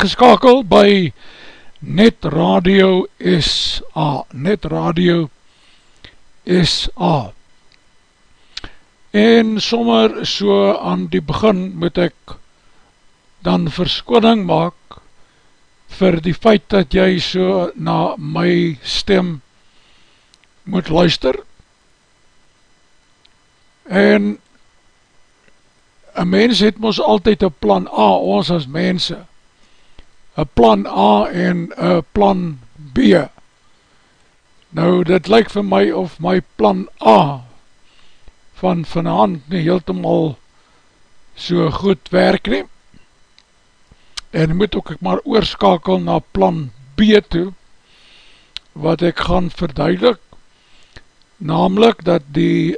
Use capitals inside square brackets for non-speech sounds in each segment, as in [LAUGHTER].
ingeskakel by Net Radio SA, Net Radio SA. En sommer so aan die begin moet ek dan verskoning maak vir die feit dat jy so na my stem moet luister. En een mens het ons altyd een plan A, ons as mense, een plan A en een plan B. Nou, dit lyk vir my of my plan A van vanavond nie heeltemaal so goed werk nie. En moet ook ek maar oorskakel na plan B toe, wat ek gaan verduidelik, namelijk dat die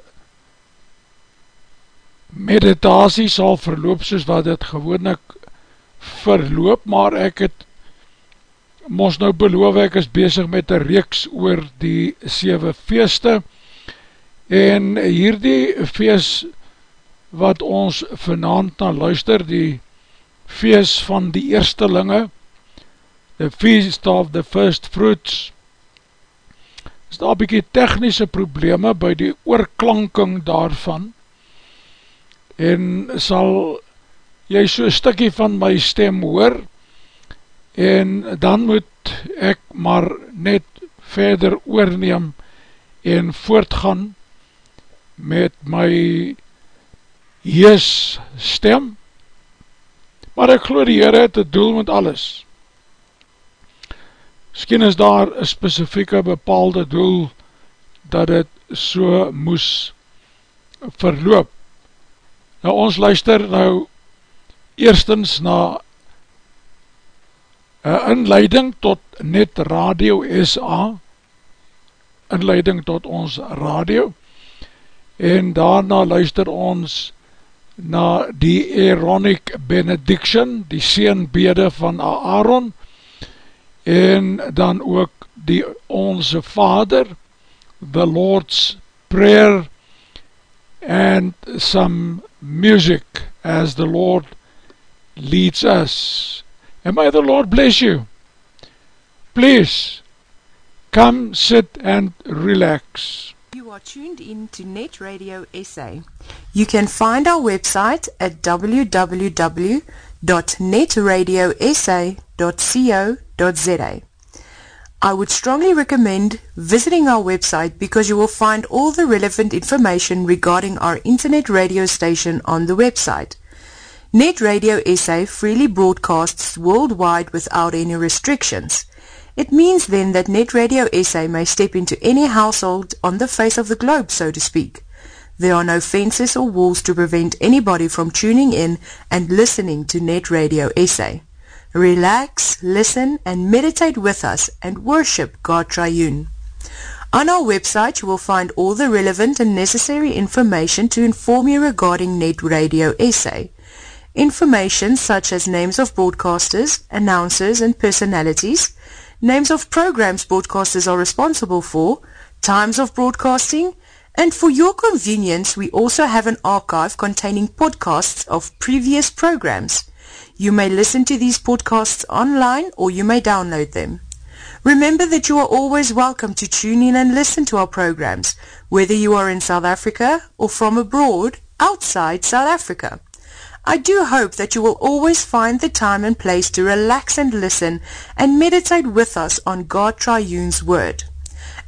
meditasie sal verloop soos wat het gewoon verloop, maar ek het mos nou beloof ek is bezig met een reeks oor die 7 feeste. En hierdie feest wat ons vanavond na luister, die feest van die eerstelinge, the feast of the first fruits, is daar bykie technische probleme by die oorklanking daarvan. En sal jy so stikkie van my stem hoor en dan moet ek maar net verder oorneem en voortgaan met my hees stem maar ek geloof die Heere het het doel met alles. Misschien is daar een specifieke bepaalde doel dat het so moes verloop. Nou ons luister nou eerstens na een inleiding tot Net Radio SA, inleiding tot ons radio, en daarna luister ons na die Aaronic Benediction, die seenbede van Aaron, en dan ook die Onze Vader, the Lord's Prayer, and some music as the Lord leads us. And may the Lord bless you. Please, come sit and relax. You are tuned in to Net Radio SA. You can find our website at www.netradiosa.co.za. I would strongly recommend visiting our website because you will find all the relevant information regarding our internet radio station on the website. Net Radio SA freely broadcasts worldwide without any restrictions. It means then that Net Radio SA may step into any household on the face of the globe, so to speak. There are no fences or walls to prevent anybody from tuning in and listening to Net Radio SA. Relax, listen, and meditate with us and worship God Triune. On our website, you will find all the relevant and necessary information to inform you regarding Net Radio SA. Information such as names of broadcasters, announcers, and personalities, names of programs broadcasters are responsible for, times of broadcasting, and for your convenience, we also have an archive containing podcasts of previous programs. You may listen to these podcasts online or you may download them. Remember that you are always welcome to tune in and listen to our programs, whether you are in South Africa or from abroad, outside South Africa. I do hope that you will always find the time and place to relax and listen and meditate with us on God Triune's Word.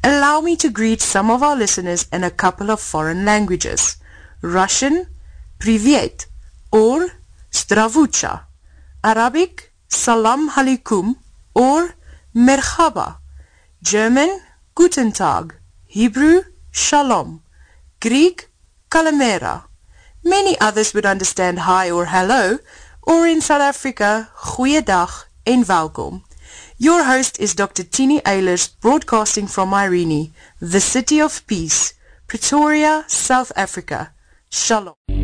Allow me to greet some of our listeners in a couple of foreign languages. Russian, Privet, or Stravucha. Arabic, Salam Halikum, or Merhaba. German, Guten Tag. Hebrew, Shalom. Greek, Kalamera. Many others would understand hi or hello, or in South Africa, goeiedag en welkom. Your host is Dr. Tini Eilers, broadcasting from Irene, the city of peace, Pretoria, South Africa. Shalom.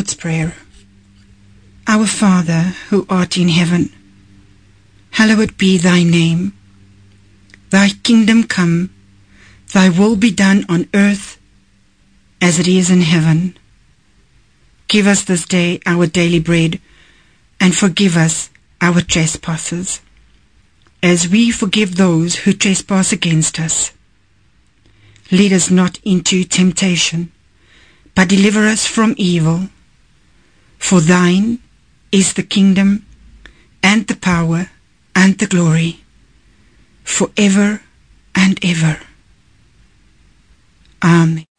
Lord's Prayer. Our Father, who art in heaven, hallowed be thy name. Thy kingdom come, thy will be done on earth as it is in heaven. Give us this day our daily bread, and forgive us our trespasses, as we forgive those who trespass against us. Lead us not into temptation, but deliver us from evil. For thine is the kingdom, and the power, and the glory, forever and ever. Amen.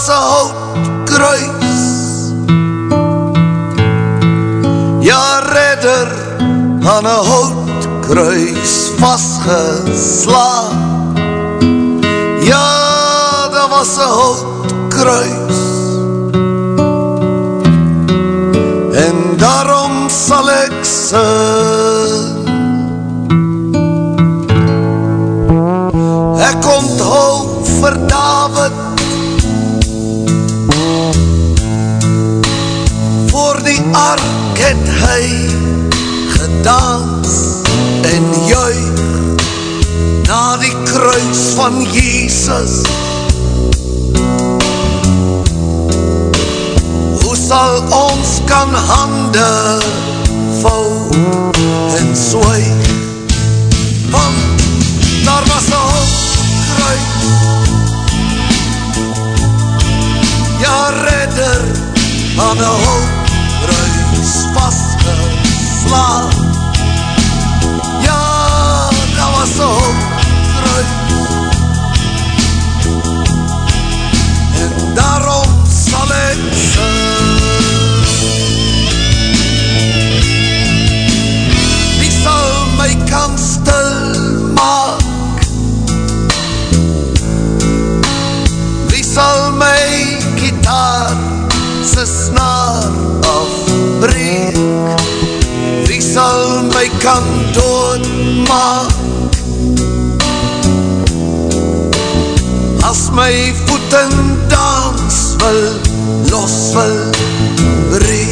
daar's 'n houtkruis. Ja, redder aan 'n houtkruis vasgeslaan. Ja, daar was 'n houtkruis. En daarom sal ek sing ark het hy gedans en juig na die kruis van Jesus. Hoe sal ons kan hande vou en swyg? Want daar was al kruis Ja, redder aan een hoop slaan Ja, daar was een hoopkruis En daarom sal ek sing Wie sal my kan stil maak Wie sal my gitaar se snaar afbreek Wie sal my kan dood maak As my voeten dans wil, los wil breek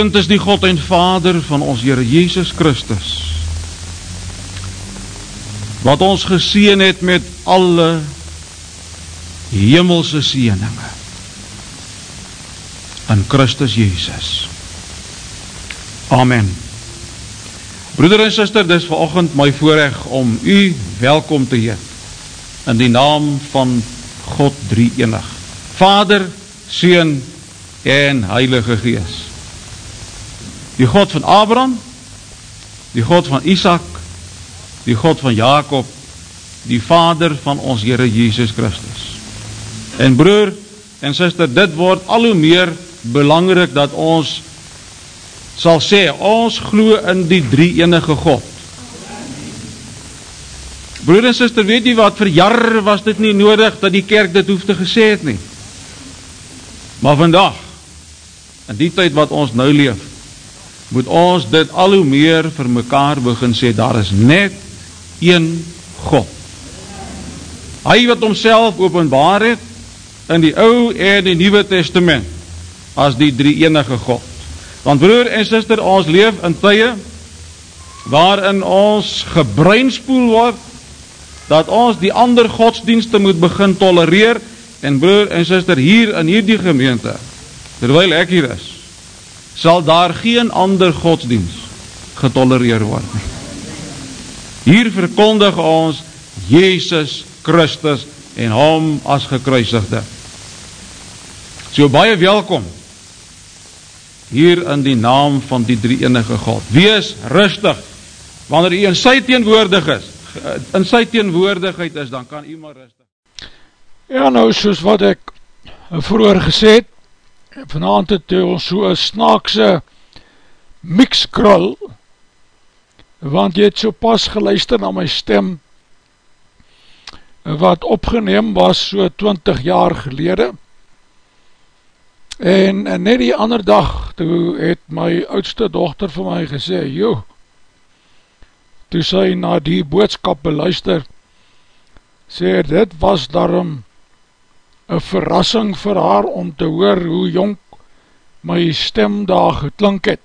Geseend is die God en Vader van ons Here Jesus Christus. Wat ons geseën het met alle hemelse seëninge in Christus Jesus. Amen. Broeder en suster, dis vanoggend my voorreg om u welkom te heet in die naam van God Drie-enig. Vader, Seun en Heilige Gees. Die God van Abraham, die God van Isaac, die God van Jacob, die Vader van ons Here Jesus Christus. En broer en suster, dit word al hoe meer belangrik dat ons sal sê, ons glo in die drie enige God. Broer en suster, weet jy wat, vir jare was dit nie nodig dat die kerk dit hoef te gesê het nie. Maar vandag, in die tyd wat ons nou leef, moet ons dit al hoe meer vir mekaar begin sê, daar is net een God. Hy wat homself openbaar het in die ou en die nieuwe testament as die drie enige God. Want broer en sister, ons leef in tye waarin ons gebreinspoel word dat ons die ander godsdienste moet begin tolereer en broer en sister hier in hierdie gemeente terwyl ek hier is sal daar geen ander godsdienst getolereer word nie. Hier verkondig ons Jezus Christus en hom as gekruisigde. So baie welkom hier in die naam van die drie enige God. Wees rustig wanneer u in sy teenwoordig is, in sy teenwoordigheid is, dan kan u maar rustig. Ja nou, soos wat ek vroeger gesê het, vanavond het ons so een snaakse mixkrul, want jy het so pas geluister na my stem, wat opgeneem was so 20 jaar gelede, en, en net die ander dag, toe het my oudste dochter vir my gesê, joh, toe sy na die boodskap beluister, sê, dit was daarom een verrassing vir haar om te hoor hoe jong my stem daar geklink het.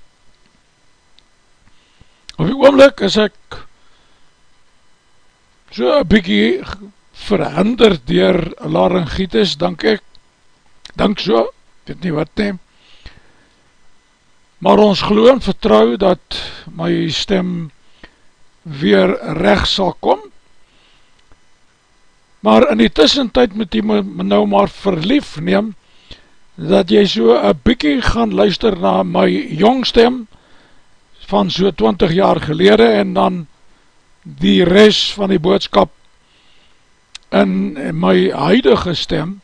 Op die oomlik is ek so een bykie verhinder dier laryngitis, dank ek, dank so, weet nie wat neem, maar ons geloof en vertrouw dat my stem weer recht sal kom, maar in die tussentijd moet jy nou maar verlief neem, dat jy so een bykie gaan luister na my jongstem, van so 20 jaar gelede, en dan die rest van die boodskap in my huidige stem,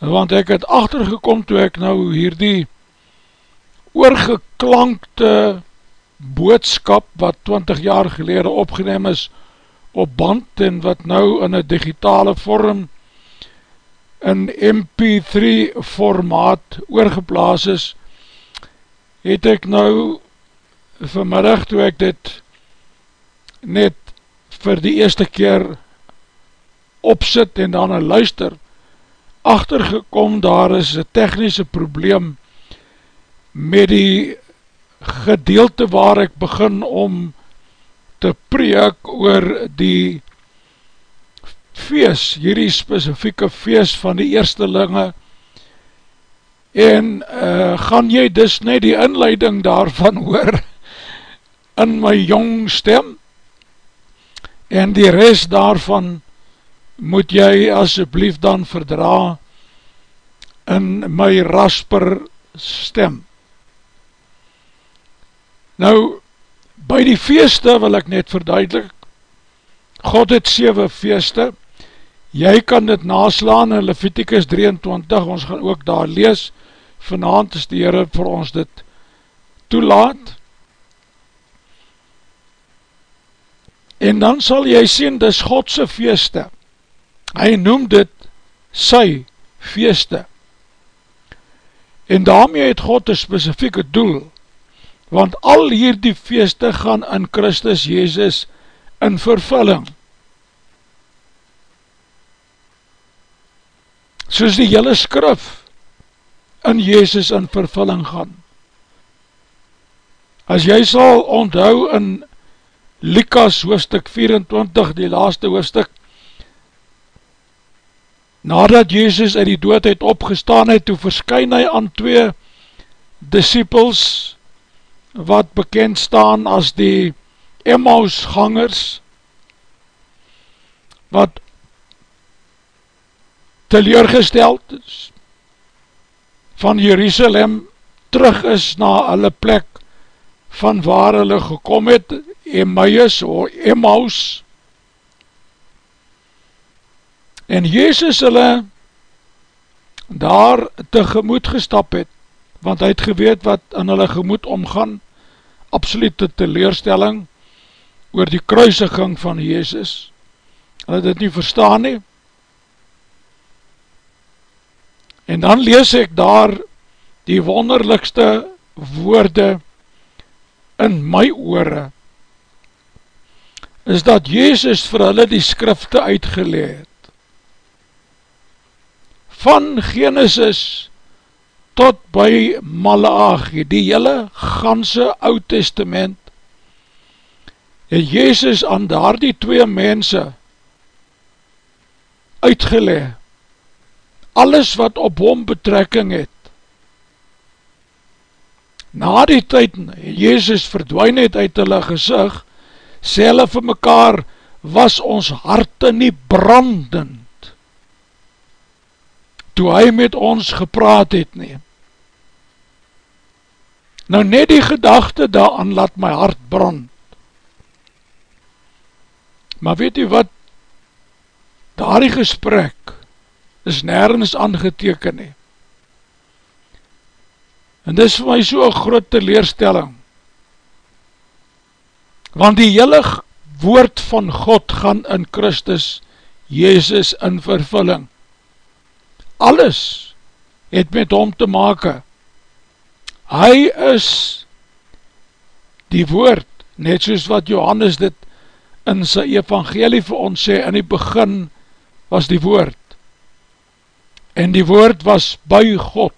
want ek het achtergekom toe ek nou hier die oorgeklankte boodskap wat 20 jaar gelede opgeneem is op band en wat nou in een digitale vorm in MP3 formaat oorgeplaas is, het ek nou vanmiddag toe ek dit net vir die eerste keer opsit en dan een luister, achtergekom daar is een technische probleem met die gedeelte waar ek begin om te preek oor die feest, hierdie specifieke feest van die eerstelinge en uh, gaan jy dus net die inleiding daarvan [LAUGHS] hoor in my jong stem en die rest daarvan moet jy asjeblief dan verdra in my rasper stem. Nou, by die feeste wil ek net verduidelik, God het 7 feeste, jy kan dit naslaan in Leviticus 23, ons gaan ook daar lees, vanavond is die Heere vir ons dit toelaat, en dan sal jy sien, dis Godse feeste, hy noem dit sy feeste, en daarmee het God een specifieke doel, want al hier die feeste gaan in Christus Jezus in vervulling. Soos die hele skrif in Jezus in vervulling gaan. As jy sal onthou in Likas hoofstuk 24, die laaste hoofstuk, nadat Jezus uit die dood het opgestaan het, toe verskyn hy aan twee disciples, wat bekend staan as die Emmaus gangers, wat teleurgesteld is, van Jerusalem terug is na hulle plek van waar hulle gekom het, Emmaus of Emmaus, en Jezus hulle daar tegemoet gestap het, want hy het geweet wat in hulle gemoed omgaan, absolute teleurstelling oor die kruisiging van Jezus. Hulle dit nie verstaan nie. En dan lees ek daar die wonderlikste woorde in my oore, is dat Jezus vir hulle die skrifte uitgeleed. Van Genesis tot by Malachi, die hele ganse oud testament, het Jezus aan daar die twee mense uitgeleed. Alles wat op hom betrekking het. Na die tyd, Jezus verdwijn het uit hulle gezicht, sê hulle vir mekaar, was ons harte nie brandend, toe hy met ons gepraat het nie. Nou net die gedachte daaran laat my hart brand. Maar weet u wat, daar die gesprek is nergens aangeteken nie. En dis vir my so een groot teleerstelling, want die hele woord van God gaan in Christus Jezus in vervulling. Alles het met hom te make. Hy is die woord, net soos wat Johannes dit in sy evangelie vir ons sê, in die begin was die woord. En die woord was by God,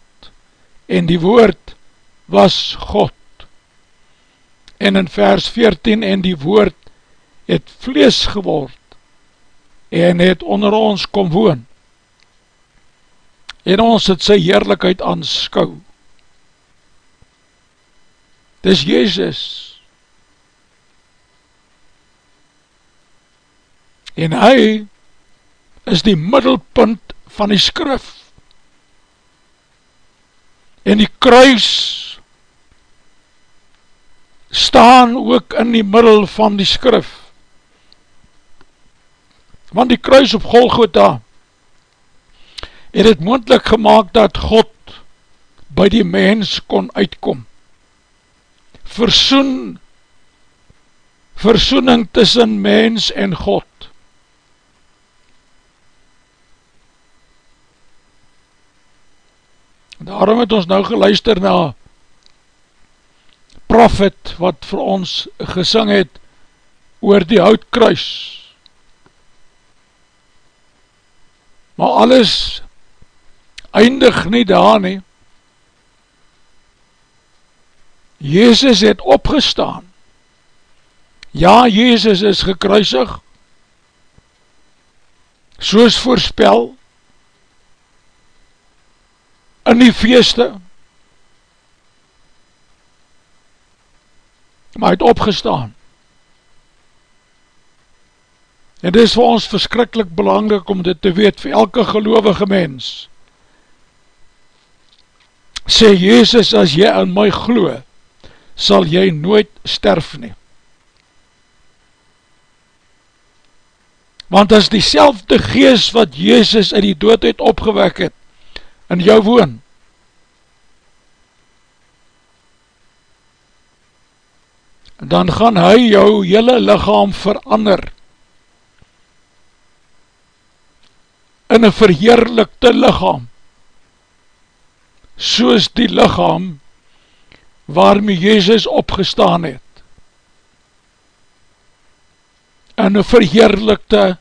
en die woord was God. En in vers 14 en die woord het vlees geword en het onder ons kom woon. En ons het sy heerlijkheid aanskou dis Jezus en hy is die middelpunt van die skrif en die kruis staan ook in die middel van die skrif. Want die kruis op Golgotha het het moendlik gemaakt dat God by die mens kon uitkom. Versoen, versoening tussen mens en God. Daarom het ons nou geluister na prophet wat vir ons gesing het oor die houtkruis. Maar alles eindig nie daar nie. Jezus het opgestaan. Ja, Jezus is gekruisig, soos voorspel, in die feeste, maar hy het opgestaan. En dit is vir ons verskrikkelijk belangrijk om dit te weet vir elke gelovige mens. Sê Jezus, as jy in my glo, sal jy nooit sterf nie. Want as die selfde gees wat Jezus in die doodheid opgewek het, in jou woon, dan gaan hy jou hele lichaam verander in een verheerlikte lichaam soos die lichaam waarmee Jezus opgestaan het. In een verheerlikte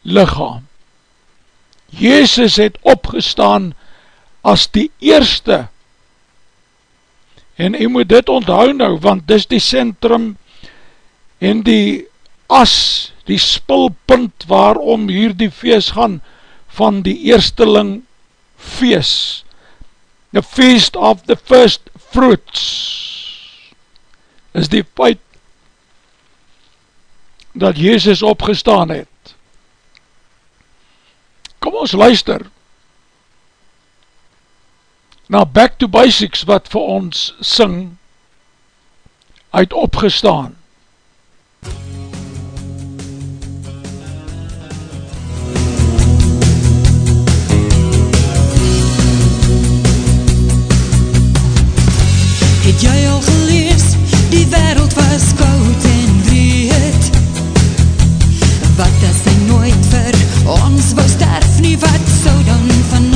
lichaam. Jezus het opgestaan as die eerste. En jy moet dit onthou nou, want dis die centrum en die as, die spulpunt waarom hier die feest gaan van die eersteling feest. The feast of the first fruits is die feit dat Jezus opgestaan het. Kom ons luister na Back to Basics wat vir ons sing uit opgestaan. Was koud en breed Wat as hy nooit vir ons wou sterf nie, wat sou dan van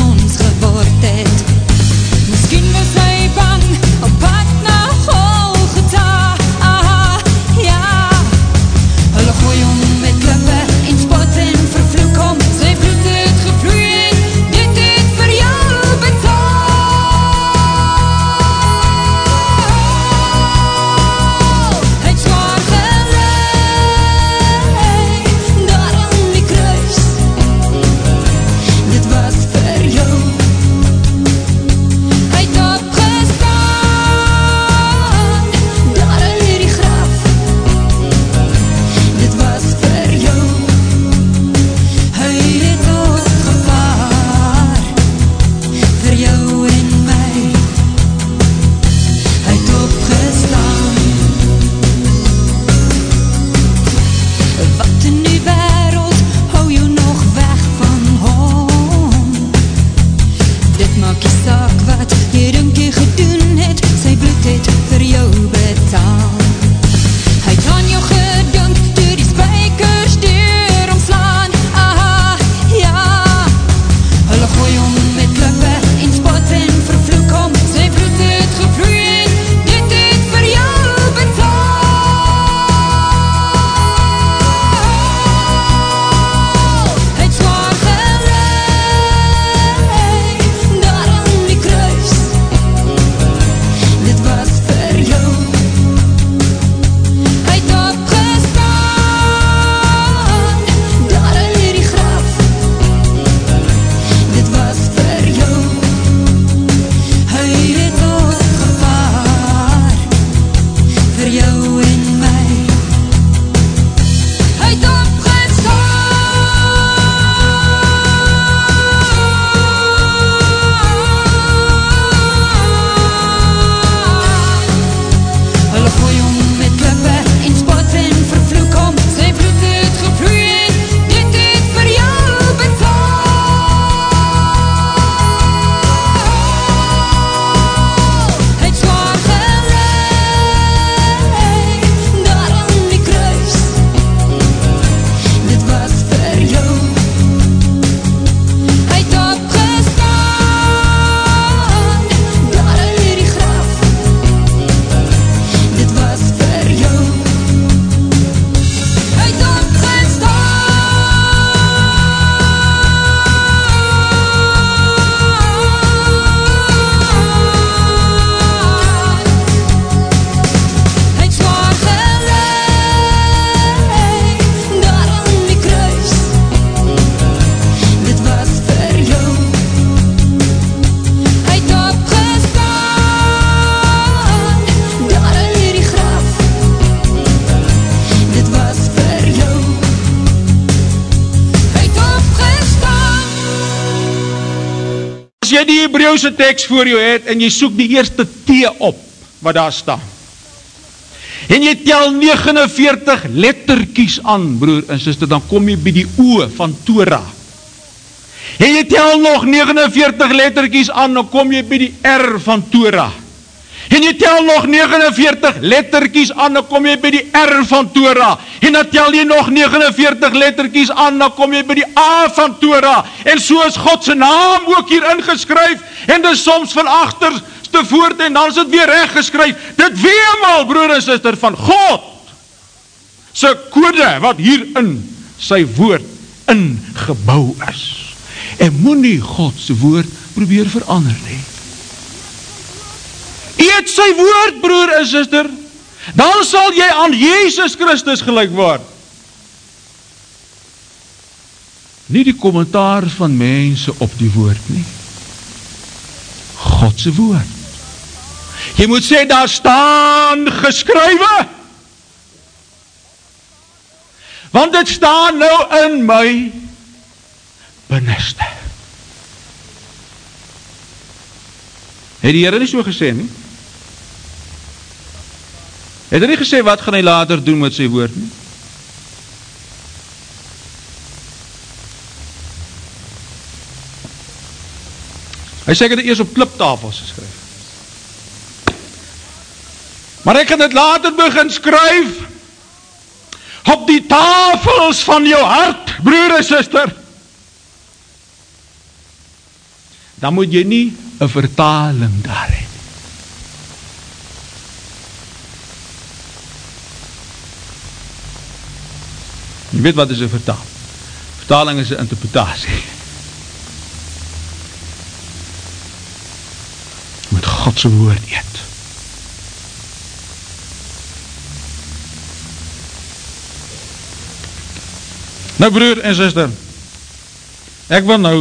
die Hebreeuwse tekst voor jou het en jy soek die eerste T op wat daar staan. En jy tel 49 letterkies aan broer en sister dan kom jy by die oe van Torah. En jy tel nog 49 letterkies aan dan kom jy by die R van Torah en jy tel nog 49 letterkies aan, dan kom jy by die R van Torah, en dan tel jy nog 49 letterkies aan, dan kom jy by die A van Torah, en so is Godse naam ook hier ingeskryf, en dis soms van achterste voort, en dan is het weer recht geskryf, dit weemal, broer en sister, van God, sy kode, wat hier in sy woord ingebouw is, en moet nie Godse woord probeer verander nie, eet sy woord, broer en sister, dan sal jy aan Jezus Christus gelijk word. Nie die kommentaar van mense op die woord nie. Godse woord. Jy moet sê, daar staan geskrywe. Want dit staan nou in my binneste. Het die Heere nie so gesê nie? Het hy nie gesê wat gaan hy later doen met sy woord nie? Hy sê ek het dit eers op kliptafels geskryf. Maar ek gaan dit later begin skryf op die tafels van jou hart, broer en sister. Dan moet jy nie een vertaling daar hê. Jy weet wat is een vertaling? Vertaling is een interpretatie. Jy moet Godse woord eet. Nou broer en sister, ek wil nou,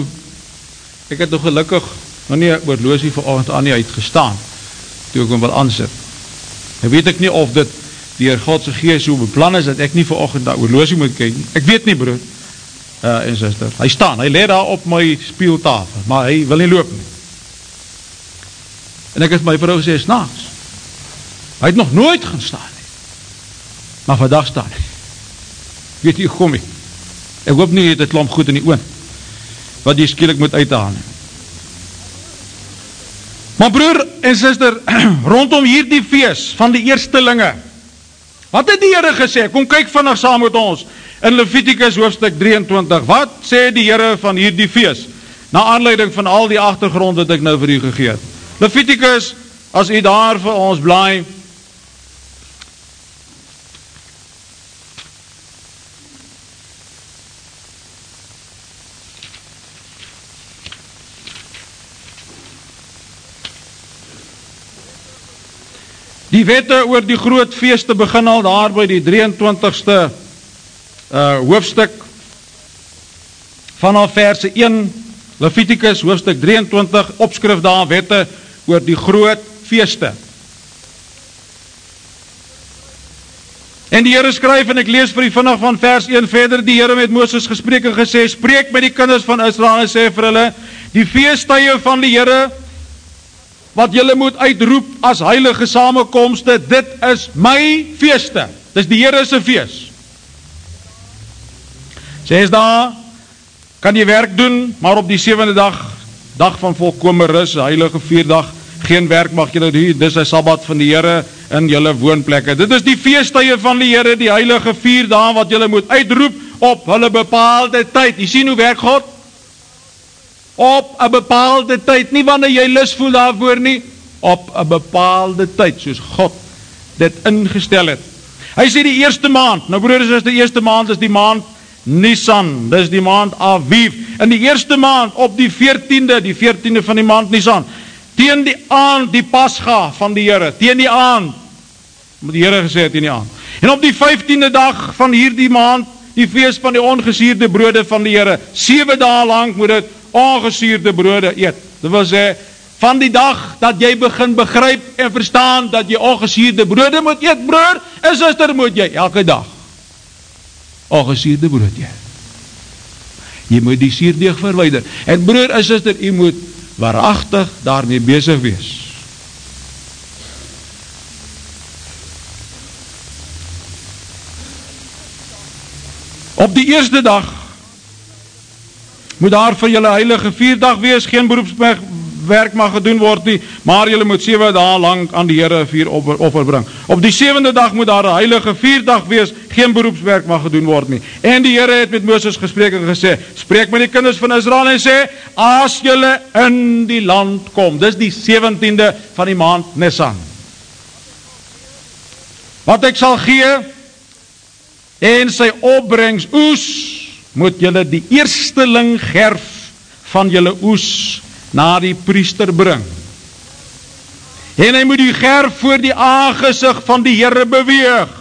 ek het nog gelukkig nog nie oorloosie vir avond aan nie uitgestaan, toe ek hom wil aansit. Nou weet ek nie of dit dier Godse geest so beplan is, dat ek nie vir oogend dat oorloosie moet kyk. Ek weet nie broer, uh, en sister, hy staan, hy leed daar op my speeltafel, maar hy wil nie loop nie. En ek het my vrou gesê, snaaks, hy het nog nooit gaan staan nie, maar vandag staan hy. Weet jy, kom ek, ek hoop nie, het het klomp goed in die oon, wat jy skielik moet uithaal nie. Maar broer en suster, [CLEARS THROAT] rondom hierdie fees van die eerstelinge, wat het die Here gesê? Kom kyk vanaf saam met ons in Levitikus hoofstuk 23. Wat sê die Here van hierdie fees? Na aanleiding van al die agtergrond wat ek nou vir u gegee het. Levitikus, as u daar vir ons blaai, Die wette oor die groot feeste begin al daar by die 23ste uh hoofstuk vanaf verse 1 Levitikus hoofstuk 23 opskrif daar wette oor die groot feeste. En die Here skryf en ek lees vir u vinnig van vers 1 verder die Here met Moses gespreek en gesê spreek met die kinders van Israel en sê vir hulle die feestydde van die Here wat julle moet uitroep as heilige samekomste, dit is my feeste. Dis die Here se fees. Sê is daar kan jy werk doen, maar op die sewende dag, dag van volkome rus, heilige vierdag, geen werk mag julle doen. Dis 'n Sabbat van die Here in julle woonplekke. Dit is die feestydde van die Here, die heilige vier dae wat julle moet uitroep op hulle bepaalde tyd. Jy sien hoe werk God? Op 'n bepaalde tyd, nie wanneer jy lus voel daarvoor nie, op 'n bepaalde tyd soos God dit ingestel het. Hy sê die eerste maand, nou broers, is die eerste maand is die maand Nisan, dis die maand Aviv. In die eerste maand op die 14de, die 14de van die maand Nisan, teen die aand die Pasga van die Here, teen die aand moet die Here gesê het teen die aand. En op die 15de dag van hierdie maand, die fees van die ongesuurde brode van die Here, 7 dae lank moet dit ongesuurde brode eet. Dit wil sê van die dag dat jy begin begryp en verstaan dat jy ongesuurde brode moet eet, broer, en suster, moet jy elke dag ongesuurde brood eet. Jy moet die suurdeeg verwyder. En broer en suster, jy moet waaragtig daarmee besig wees. Op die eerste dag moet daar vir julle heilige vierdag wees, geen beroepswerk mag gedoen word nie, maar julle moet 7 dae lank aan die Here vier offer, offer bring. Op die 7de dag moet daar 'n heilige vierdag wees, geen beroepswerk mag gedoen word nie. En die Here het met Moses gespreek en gesê: "Spreek met die kinders van Israel en sê: As julle in die land kom, dis die 17de van die maand Nisan. Wat ek sal gee en sy opbrengs oes moet julle die eersteling gerf van julle oes na die priester bring. En hy moet die gerf voor die aangesig van die Here beweeg,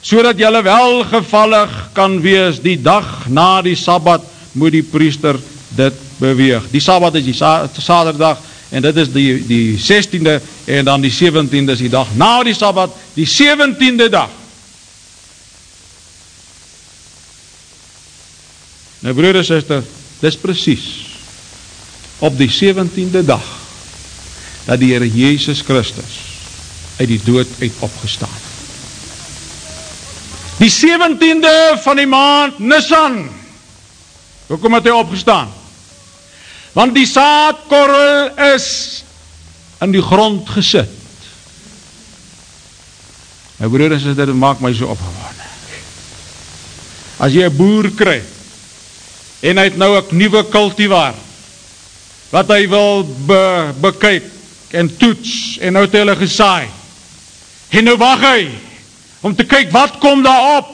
sodat julle welgevallig kan wees die dag na die Sabbat moet die priester dit beweeg. Die Sabbat is die sa Saterdag en dit is die die 16de en dan die 17de is die dag na die Sabbat, die 17de dag. Nou broer en suster, dis presies op die 17de dag dat die Here Jesus Christus uit die dood uit opgestaan. Die 17de van die maand Nisan. Hoekom het hy opgestaan? Want die saadkorrel is in die grond gesit. My broer en suster, dit maak my so opgewonde. As jy 'n boer kry en hy het nou 'n nuwe kultivar wat hy wil be, bekyk en toets en nou het hulle gesaai. En nou wag hy om te kyk wat kom daar op.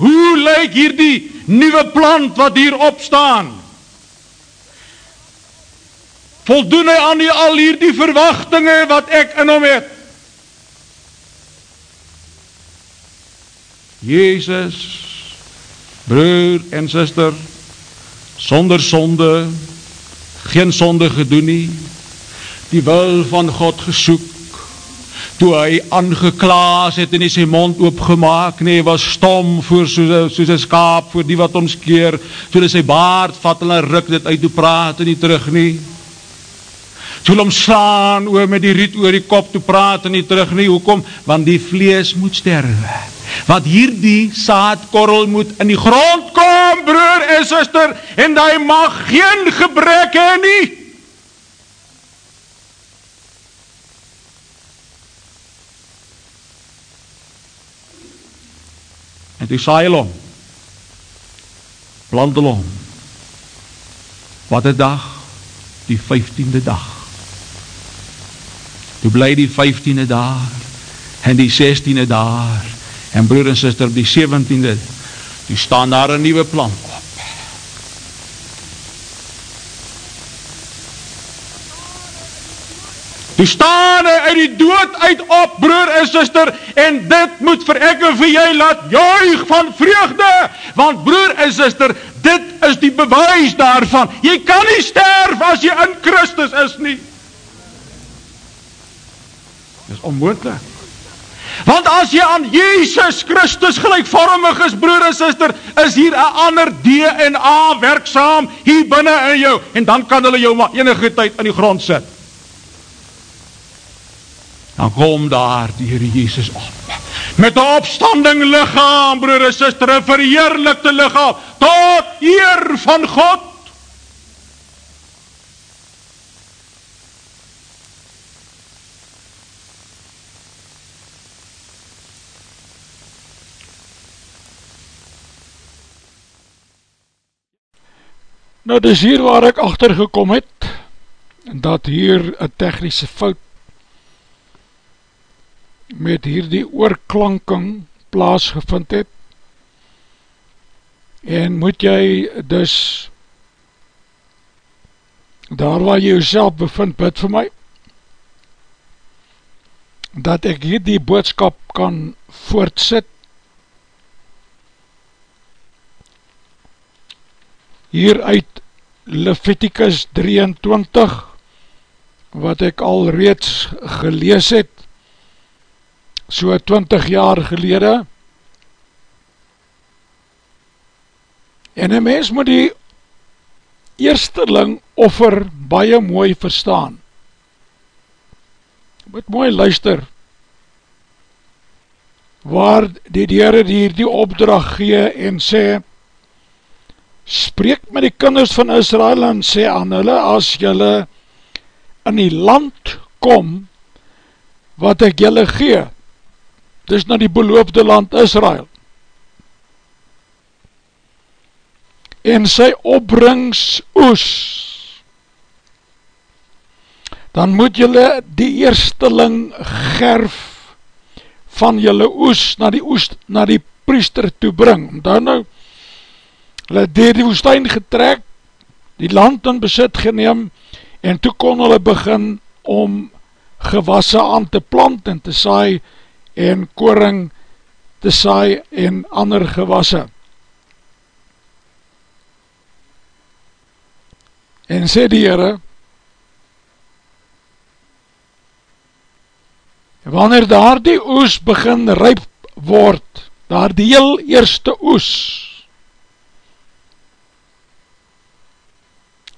Hoe lyk hierdie nuwe plant wat hier op staan? Voldoen hy aan die, al hierdie verwagtinge wat ek in hom het? Jesus broer en suster sonder sonde, geen sonde gedoen nie, die wil van God gesoek, toe hy aangeklaas het en hy sy mond oopgemaak, nee, was stom voor soos, soos een skaap, voor die wat omskeer, toe hy sy baard vat en hy ruk dit uit, toe praat en nie terug nie, toe hy omslaan, oor met die riet oor die kop, toe praat en nie terug nie, hoekom? Want die vlees moet sterwe, wat hierdie saadkorrel moet in die grond kom, broer is, suster, en daai mag geen gebrek hê nie. En toe saai hulle hom. Plant hulle hom. Wat 'n dag, die 15de dag. Toe bly die 15de daar en die 16de daar en broer en suster op die 17de toe staan daar 'n nuwe plant. Toe staan hy uit die dood uit op, broer en suster, en dit moet vir ek en vir jy laat juig van vreugde, want broer en suster, dit is die bewys daarvan. Jy kan nie sterf as jy in Christus is nie. Dit is onmoontlik. Want as jy aan Jesus Christus gelijkvormig is, broer en sister, is hier een ander DNA werksaam hier binnen in jou, en dan kan hulle jou maar enige tyd in die grond sit. Dan kom daar die Heer Jezus op, met een opstanding lichaam, broer en sister, een verheerlikte lichaam, tot eer van God. Nou dis hier waar ek achtergekom het dat hier een technische fout met hier die oorklanking plaasgevind het. En moet jy dus daar waar jy jouself bevind bid vir my dat ek hier die boodskap kan voortsit. Hier uit Leviticus 23 wat ek al reeds gelees het so 20 jaar gelede en een mens moet die eersteling offer baie mooi verstaan. Moet mooi luister waar die dieren hier die opdracht gee en sê spreek met die kinders van Israel en sê aan hulle, as julle in die land kom, wat ek julle gee, dis na die beloofde land Israel, en sy opbrings oes, dan moet julle die eersteling gerf van julle oes na die oes, na die priester toe bring, dan nou, hulle dier die woestijn getrek, die land in besit geneem, en toe kon hulle begin om gewasse aan te plant en te saai, en koring te saai en ander gewasse. En sê die Heere, wanneer daar die oes begin ryp word, daar die heel eerste oes,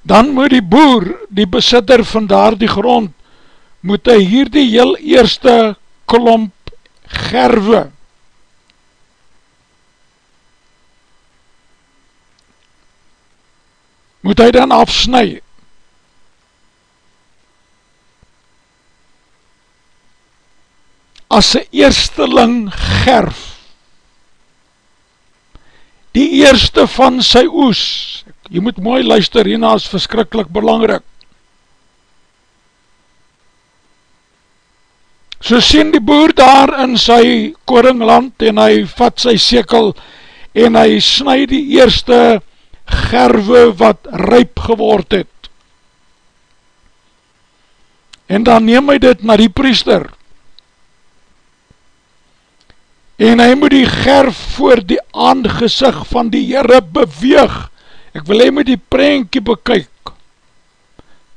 dan moet die boer, die besitter van daar die grond, moet hy hier die heel eerste klomp gerwe, moet hy dan afsnui, as sy eersteling gerf, die eerste van sy oes, jy moet mooi luister, hierna is verskrikkelijk belangrik. So sien die boer daar in sy koringland en hy vat sy sekel en hy snij die eerste gerwe wat ryp geword het. En dan neem hy dit na die priester. En hy moet die gerf voor die aangezig van die Heere beweeg Ek wil hy met die prentje bekyk,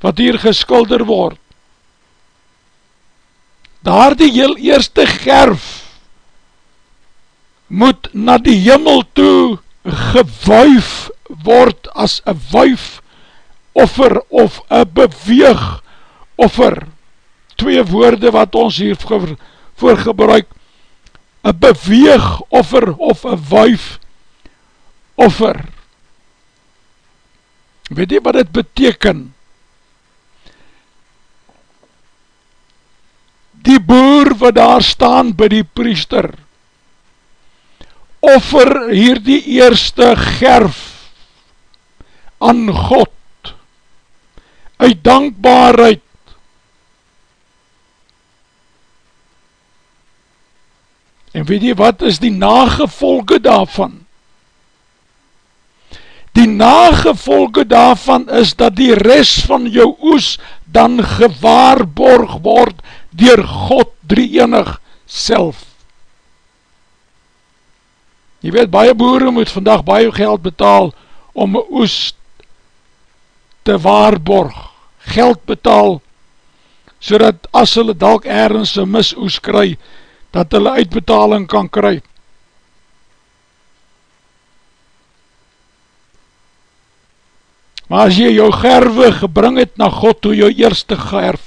wat hier geskilder word. Daar die heel eerste gerf, moet na die jimmel toe gewuif word as een wuif offer of een beweeg offer. Twee woorde wat ons hier voor gebruik, een beweeg offer of een wuif offer weet jy wat dit beteken? Die boer wat daar staan by die priester, offer hier die eerste gerf aan God uit dankbaarheid. En weet jy wat is die nagevolge daarvan? Die nagevolge daarvan is dat die rest van jou oes dan gewaarborg word dier God drie enig self Jy weet, baie boere moet vandag baie geld betaal om een oes te waarborg. Geld betaal, so dat as hulle dalk ergens een misoes kry, dat hulle uitbetaling kan kry. Maar as jy jou gerwe gebring het na God toe jou eerste gerf,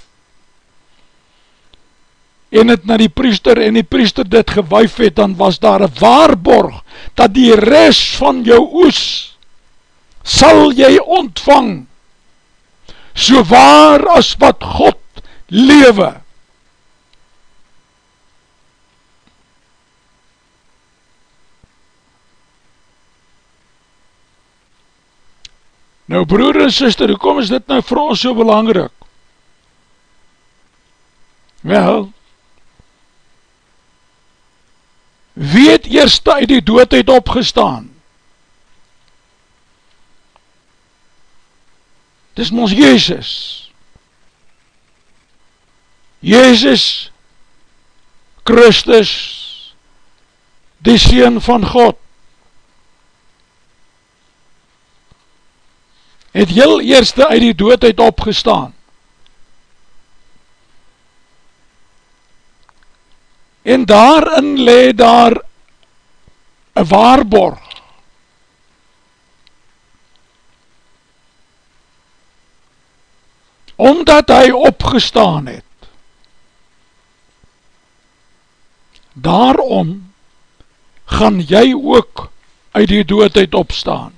en het na die priester en die priester dit gewaif het, dan was daar een waarborg, dat die rest van jou oes, sal jy ontvang, so waar as wat God lewe. Nou broer en sister, hoe kom is dit nou vir ons so belangrijk? Wel, Wie het eerst uit die doodheid opgestaan? Dis ons Jezus. Jezus Christus, die Seen van God, het heel eerste uit die doodheid opgestaan. en daarin le daar een waarborg. Omdat hy opgestaan het. Daarom gaan jy ook uit die doodheid opstaan.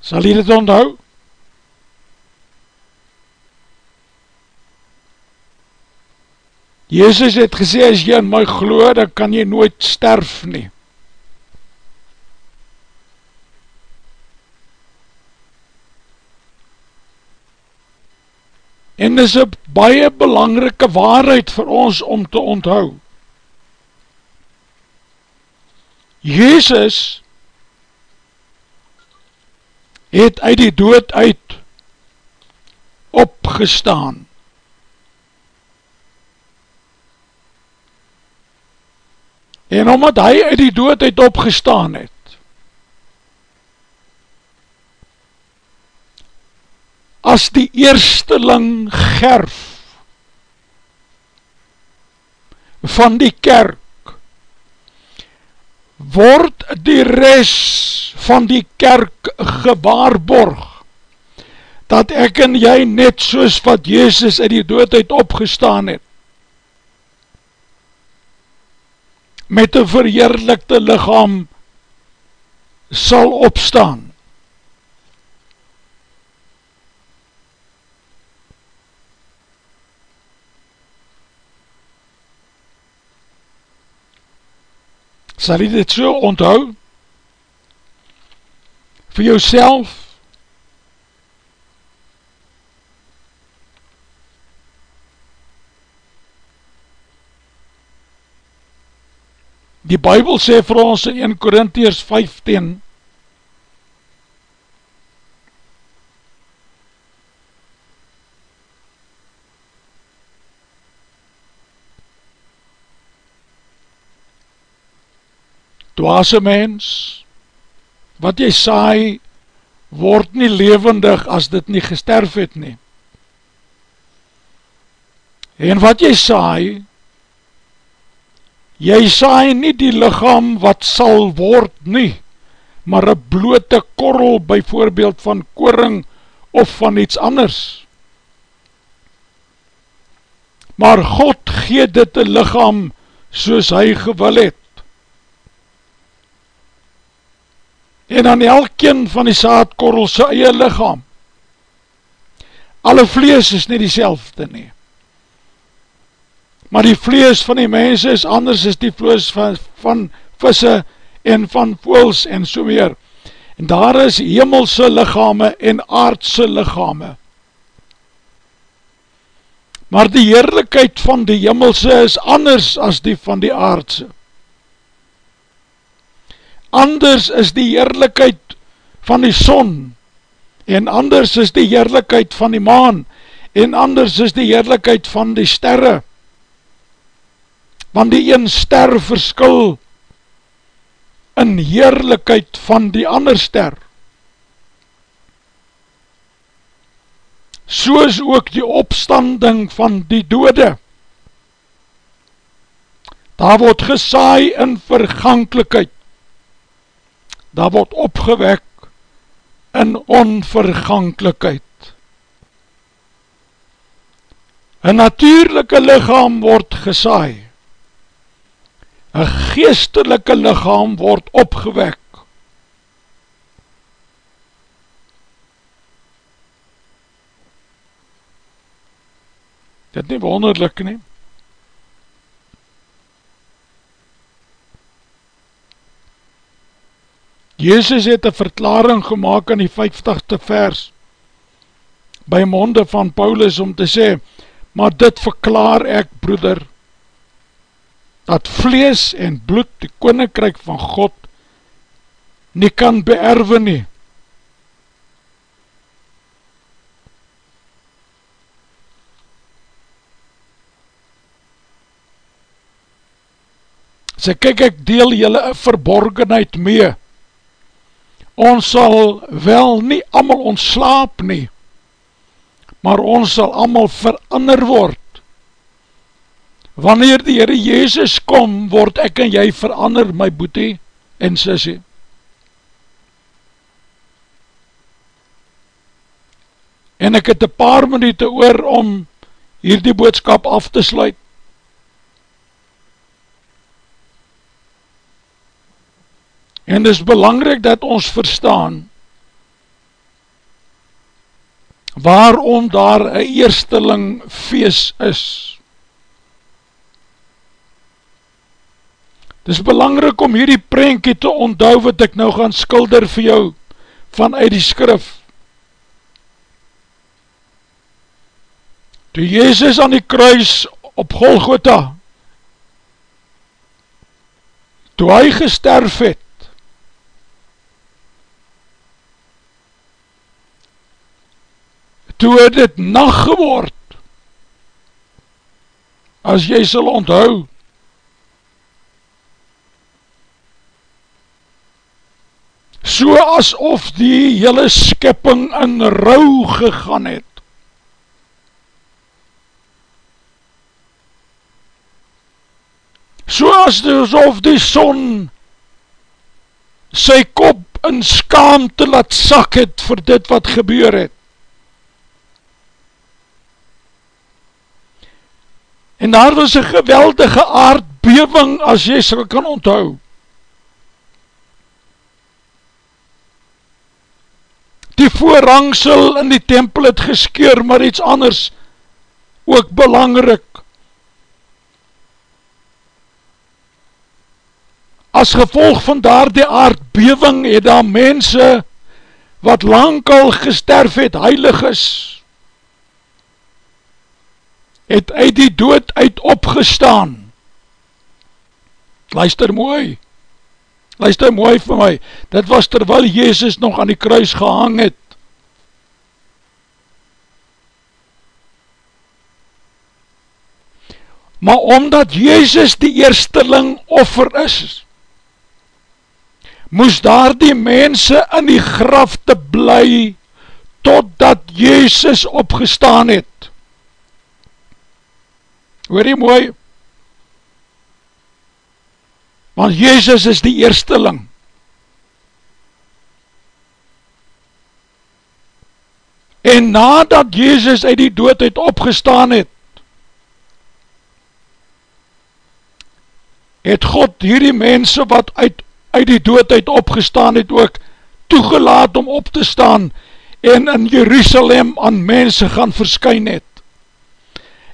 Sal jy dit onthou? Jezus het gesê, as jy in my glo, dan kan jy nooit sterf nie. En dis een baie belangrike waarheid vir ons om te onthou. Jezus het uit die dood uit opgestaan. En omdat hy uit die doodheid opgestaan het, as die eersteling gerf van die kerk, word die res van die kerk gewaarborg, dat ek en jy net soos wat Jezus uit die doodheid opgestaan het, met een verheerlikte lichaam sal opstaan. Sal jy dit so onthou? Vir jouself Die Bijbel sê vir ons in 1 Korintiërs 15 Dwaase mens, wat jy saai, word nie levendig as dit nie gesterf het nie. En wat jy saai, jy saai nie die lichaam wat sal word nie, maar een blote korrel by voorbeeld van koring of van iets anders. Maar God gee dit een lichaam soos hy gewil het. En aan elkeen van die saadkorrel sy eie lichaam. Alle vlees is nie die nie maar die vlees van die mense is anders as die vlees van, van visse en van voels en so meer. En daar is hemelse lichame en aardse lichame. Maar die heerlijkheid van die hemelse is anders as die van die aardse. Anders is die heerlijkheid van die son en anders is die heerlijkheid van die maan en anders is die heerlijkheid van die sterre want die een ster verskil in heerlijkheid van die ander ster. So is ook die opstanding van die dode. Daar word gesaai in vergankelijkheid. Daar word opgewek in onvergankelijkheid. Een natuurlijke lichaam word gesaai een geestelike lichaam word opgewek. Dit nie wonderlik nie. Jezus het een verklaring gemaakt in die 50ste vers by monde van Paulus om te sê, maar dit verklaar ek broeder, dat vlees en bloed die koninkryk van God nie kan beerwe nie. Sê kyk ek deel jylle een verborgenheid mee. Ons sal wel nie amal ontslaap nie, maar ons sal amal verander word Wanneer die Heere Jezus kom, word ek en jy verander, my boete en sissie. En ek het een paar minuut oor om hier die boodskap af te sluit. En het is belangrijk dat ons verstaan waarom daar een eersteling feest is. Het is belangrijk om hierdie prentje te onthou wat ek nou gaan skulder vir jou vanuit die skrif. Toe Jezus aan die kruis op Golgotha, toe hy gesterf het, toe het het nacht geword, as jy sal onthou, so asof die hele skipping in rouw gegaan het. So asof die son sy kop in skaamte laat sak het vir dit wat gebeur het. En daar was een geweldige aardbewing as jy sy kan onthou. Die voorhangsel in die tempel het geskeur, maar iets anders ook belangrik. As gevolg van daar die aardbewing het daar mense wat lang al gesterf het, heilig is, het uit die dood uit opgestaan. Luister mooi. Luister mooi vir my, dit was terwyl Jezus nog aan die kruis gehang het. Maar omdat Jezus die eersteling offer is, moes daar die mense in die graf te bly, totdat Jezus opgestaan het. Hoor jy mooi? Want Jezus is die eersteling. En nadat Jezus uit die dood het opgestaan het, het God hierdie mense wat uit, uit die dood het opgestaan het ook toegelaat om op te staan en in Jerusalem aan mense gaan verskyn het.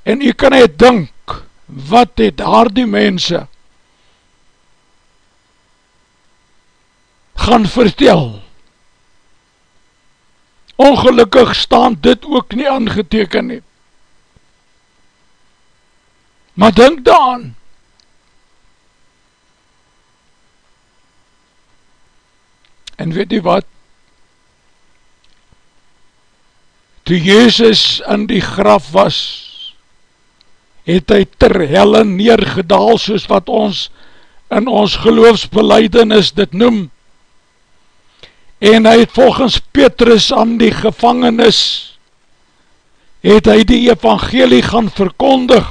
En u kan het dink, wat het daar die mense gaan vertel. Ongelukkig staan dit ook nie aangeteken nie. Maar denk daan, en weet jy wat, toe Jezus in die graf was, het hy ter helle neergedaal, soos wat ons in ons geloofsbeleidenis dit noem, en hy het volgens Petrus aan die gevangenis, het hy die evangelie gaan verkondig,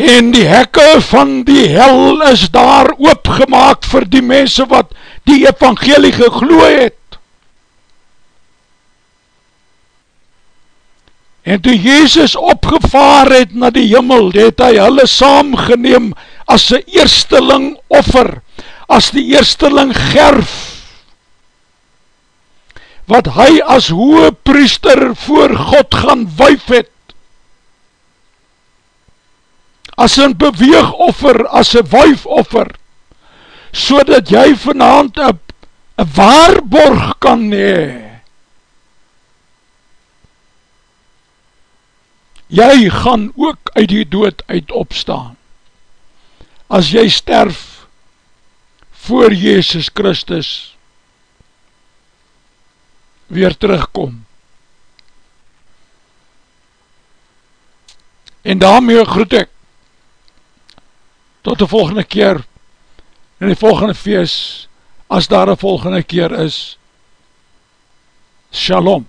en die hekke van die hel is daar oopgemaak vir die mense wat die evangelie gegloe het. En toe Jezus opgevaar het na die jimmel, het hy hulle saamgeneem as sy eersteling offer, as die eersteling gerf, wat hy as hoë priester voor God gaan wyf het, as een beweegoffer, as een wyfoffer, so dat jy vanavond een waarborg kan hee. Jy gaan ook uit die dood uit opstaan, as jy sterf voor Jezus Christus weer terugkom. En daarmee groet ek tot die volgende keer in die volgende feest as daar een volgende keer is. Shalom